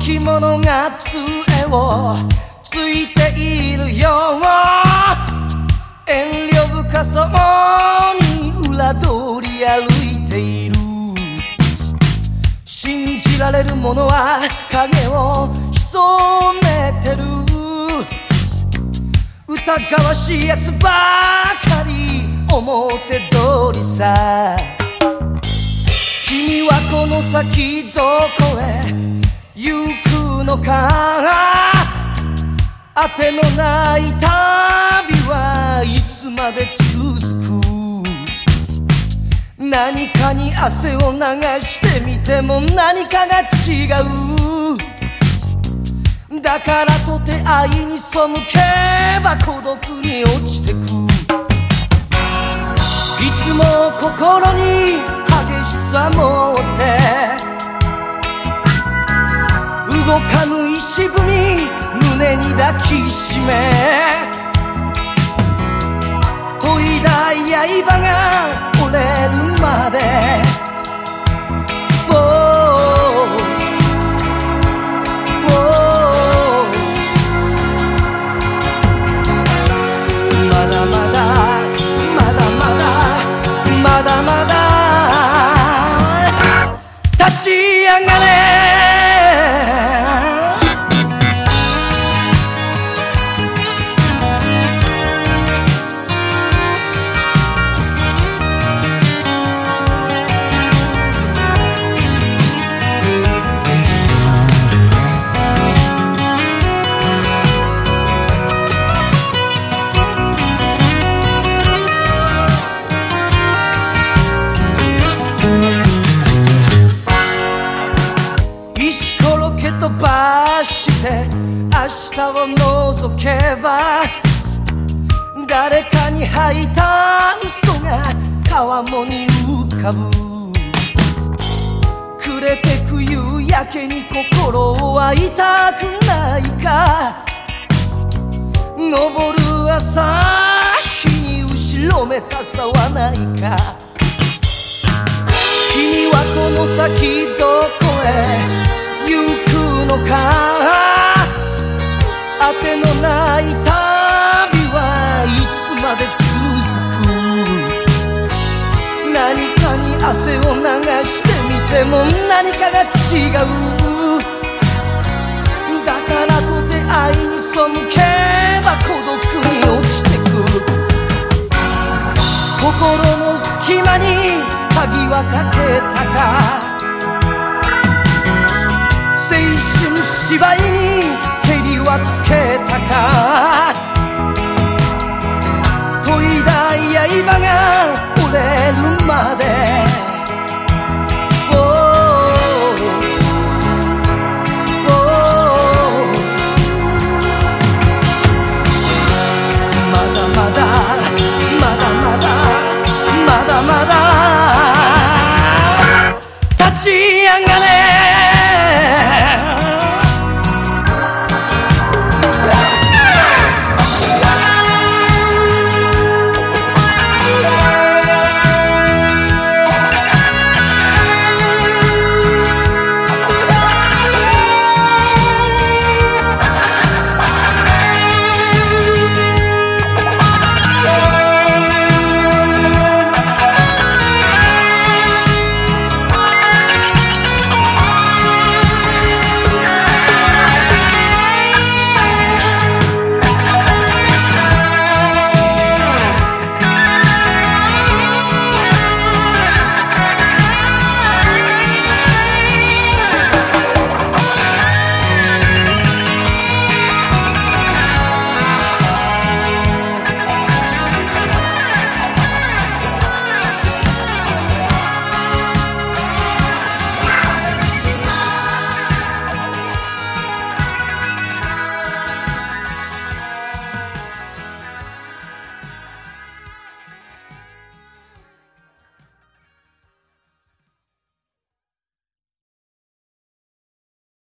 き者が杖をついているよ。遠慮深そうに裏通り歩いている。信じられるものは影を潜めてる。疑わしいやつばかり表通りさ。君はこの先どこへてのない旅はいつまで続く何かに汗を流してみても何かが違う。だからとて愛に背けば孤独に落ちてく。いつも心に激しさ持って。動かぬ石踏み胸に抱きしめ研いだ刃が折れるまで。まだまだまだまだまだまだ。立ち上がれ。明日を覗けば誰かに吐いた嘘が川面に浮かぶ。暮れてく夕焼けに心は痛くないか。昇る朝日に後ろめたさはないか。君はこの先ど何かに汗を流してみても何かが違う。だからと出会いに背けば孤独に落ちてく。心の隙間に鍵はかけたか。青春芝居に蹴りはつけたか。研いだ刃がまで馬で